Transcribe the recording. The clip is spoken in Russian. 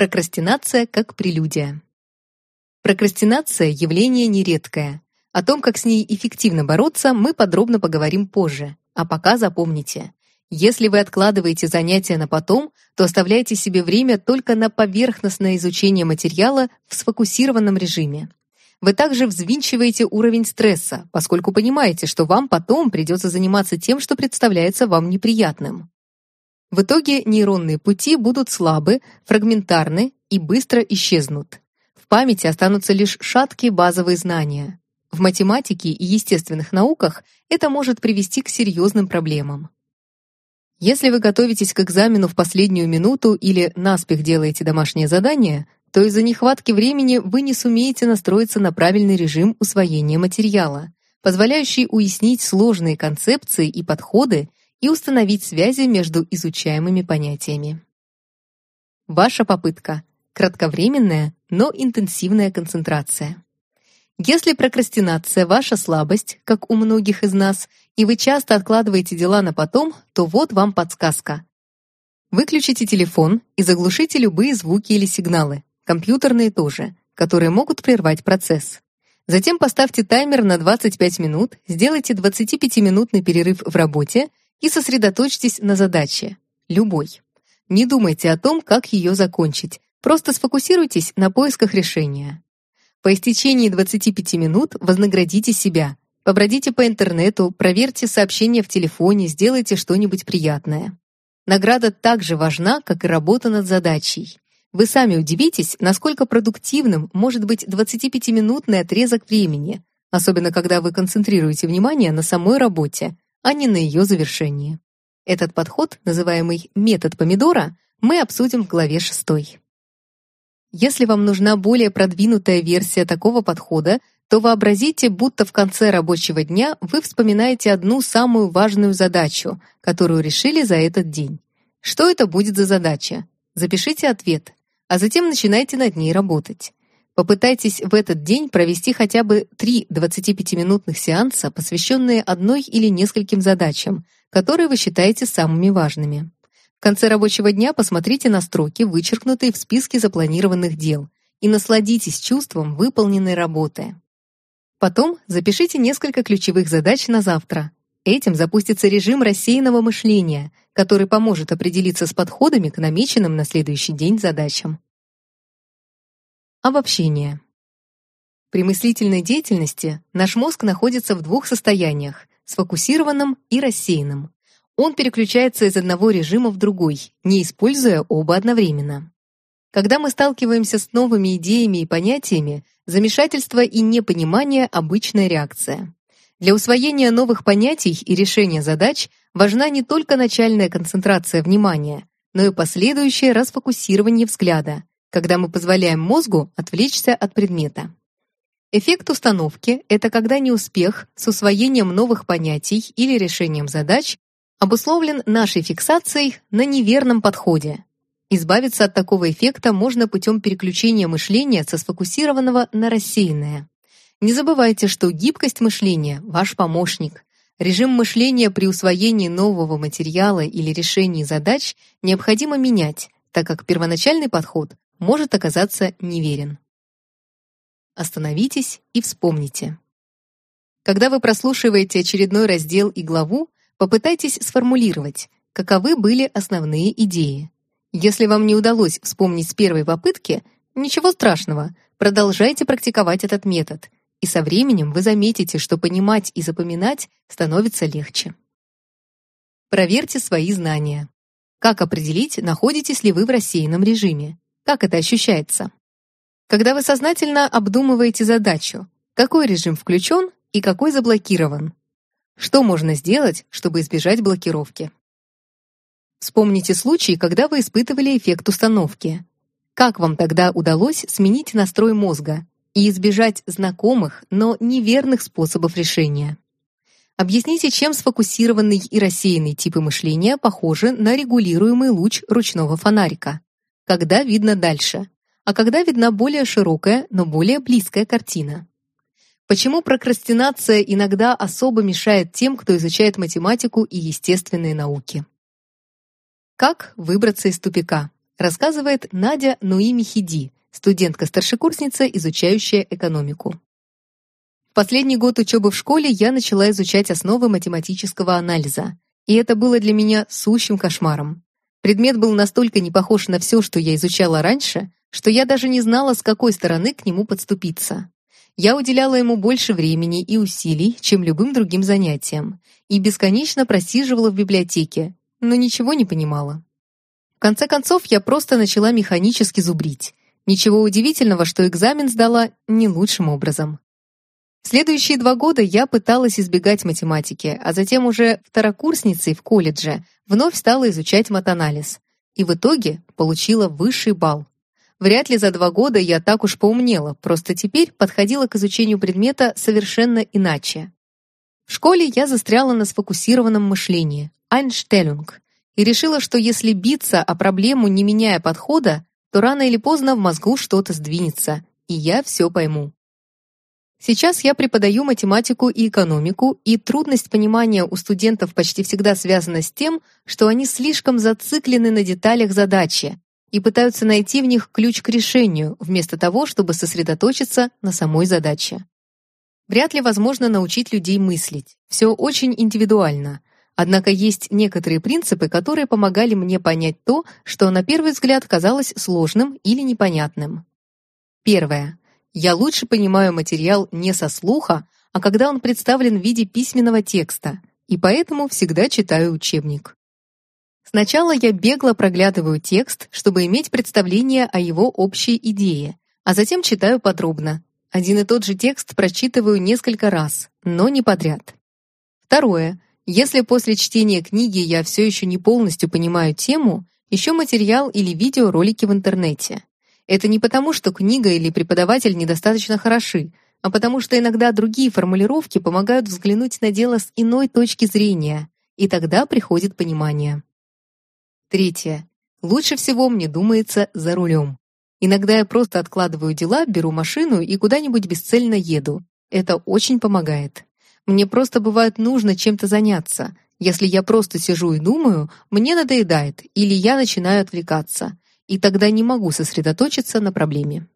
Прокрастинация как прелюдия. Прокрастинация – явление нередкое. О том, как с ней эффективно бороться, мы подробно поговорим позже. А пока запомните. Если вы откладываете занятия на потом, то оставляйте себе время только на поверхностное изучение материала в сфокусированном режиме. Вы также взвинчиваете уровень стресса, поскольку понимаете, что вам потом придется заниматься тем, что представляется вам неприятным. В итоге нейронные пути будут слабы, фрагментарны и быстро исчезнут. В памяти останутся лишь шаткие базовые знания. В математике и естественных науках это может привести к серьезным проблемам. Если вы готовитесь к экзамену в последнюю минуту или наспех делаете домашнее задание, то из-за нехватки времени вы не сумеете настроиться на правильный режим усвоения материала, позволяющий уяснить сложные концепции и подходы и установить связи между изучаемыми понятиями. Ваша попытка – кратковременная, но интенсивная концентрация. Если прокрастинация – ваша слабость, как у многих из нас, и вы часто откладываете дела на потом, то вот вам подсказка. Выключите телефон и заглушите любые звуки или сигналы, компьютерные тоже, которые могут прервать процесс. Затем поставьте таймер на 25 минут, сделайте 25-минутный перерыв в работе и сосредоточьтесь на задаче, любой. Не думайте о том, как ее закончить, просто сфокусируйтесь на поисках решения. По истечении 25 минут вознаградите себя, побродите по интернету, проверьте сообщения в телефоне, сделайте что-нибудь приятное. Награда так же важна, как и работа над задачей. Вы сами удивитесь, насколько продуктивным может быть 25-минутный отрезок времени, особенно когда вы концентрируете внимание на самой работе, а не на ее завершении. Этот подход, называемый метод помидора, мы обсудим в главе 6. Если вам нужна более продвинутая версия такого подхода, то вообразите, будто в конце рабочего дня вы вспоминаете одну самую важную задачу, которую решили за этот день. Что это будет за задача? Запишите ответ, а затем начинайте над ней работать. Попытайтесь в этот день провести хотя бы три 25-минутных сеанса, посвященные одной или нескольким задачам, которые вы считаете самыми важными. В конце рабочего дня посмотрите на строки, вычеркнутые в списке запланированных дел, и насладитесь чувством выполненной работы. Потом запишите несколько ключевых задач на завтра. Этим запустится режим рассеянного мышления, который поможет определиться с подходами к намеченным на следующий день задачам. Обобщение. При мыслительной деятельности наш мозг находится в двух состояниях – сфокусированном и рассеянном. Он переключается из одного режима в другой, не используя оба одновременно. Когда мы сталкиваемся с новыми идеями и понятиями, замешательство и непонимание – обычная реакция. Для усвоения новых понятий и решения задач важна не только начальная концентрация внимания, но и последующее расфокусирование взгляда, когда мы позволяем мозгу отвлечься от предмета. Эффект установки – это когда неуспех с усвоением новых понятий или решением задач обусловлен нашей фиксацией на неверном подходе. Избавиться от такого эффекта можно путем переключения мышления со сфокусированного на рассеянное. Не забывайте, что гибкость мышления – ваш помощник. Режим мышления при усвоении нового материала или решении задач необходимо менять, так как первоначальный подход может оказаться неверен. Остановитесь и вспомните. Когда вы прослушиваете очередной раздел и главу, попытайтесь сформулировать, каковы были основные идеи. Если вам не удалось вспомнить с первой попытки, ничего страшного, продолжайте практиковать этот метод, и со временем вы заметите, что понимать и запоминать становится легче. Проверьте свои знания. Как определить, находитесь ли вы в рассеянном режиме? Как это ощущается? Когда вы сознательно обдумываете задачу, какой режим включен и какой заблокирован? Что можно сделать, чтобы избежать блокировки? Вспомните случай, когда вы испытывали эффект установки. Как вам тогда удалось сменить настрой мозга и избежать знакомых, но неверных способов решения? Объясните, чем сфокусированный и рассеянный типы мышления похожи на регулируемый луч ручного фонарика когда видно дальше, а когда видна более широкая, но более близкая картина. Почему прокрастинация иногда особо мешает тем, кто изучает математику и естественные науки? Как выбраться из тупика? рассказывает Надя Нуими Хиди, студентка-старшекурсница, изучающая экономику. Последний год учебы в школе я начала изучать основы математического анализа, и это было для меня сущим кошмаром. Предмет был настолько не похож на все, что я изучала раньше, что я даже не знала, с какой стороны к нему подступиться. Я уделяла ему больше времени и усилий, чем любым другим занятиям, и бесконечно просиживала в библиотеке, но ничего не понимала. В конце концов, я просто начала механически зубрить. Ничего удивительного, что экзамен сдала не лучшим образом. Следующие два года я пыталась избегать математики, а затем уже второкурсницей в колледже вновь стала изучать матанализ. И в итоге получила высший балл. Вряд ли за два года я так уж поумнела, просто теперь подходила к изучению предмета совершенно иначе. В школе я застряла на сфокусированном мышлении, Айнштеллинг, и решила, что если биться о проблему, не меняя подхода, то рано или поздно в мозгу что-то сдвинется, и я все пойму. Сейчас я преподаю математику и экономику, и трудность понимания у студентов почти всегда связана с тем, что они слишком зациклены на деталях задачи, и пытаются найти в них ключ к решению, вместо того, чтобы сосредоточиться на самой задаче. Вряд ли возможно научить людей мыслить. Все очень индивидуально. Однако есть некоторые принципы, которые помогали мне понять то, что на первый взгляд казалось сложным или непонятным. Первое. Я лучше понимаю материал не со слуха, а когда он представлен в виде письменного текста, и поэтому всегда читаю учебник. Сначала я бегло проглядываю текст, чтобы иметь представление о его общей идее, а затем читаю подробно. Один и тот же текст прочитываю несколько раз, но не подряд. Второе. Если после чтения книги я все еще не полностью понимаю тему, ищу материал или видеоролики в интернете. Это не потому, что книга или преподаватель недостаточно хороши, а потому что иногда другие формулировки помогают взглянуть на дело с иной точки зрения, и тогда приходит понимание. Третье. Лучше всего мне думается за рулем. Иногда я просто откладываю дела, беру машину и куда-нибудь бесцельно еду. Это очень помогает. Мне просто бывает нужно чем-то заняться. Если я просто сижу и думаю, мне надоедает, или я начинаю отвлекаться, и тогда не могу сосредоточиться на проблеме.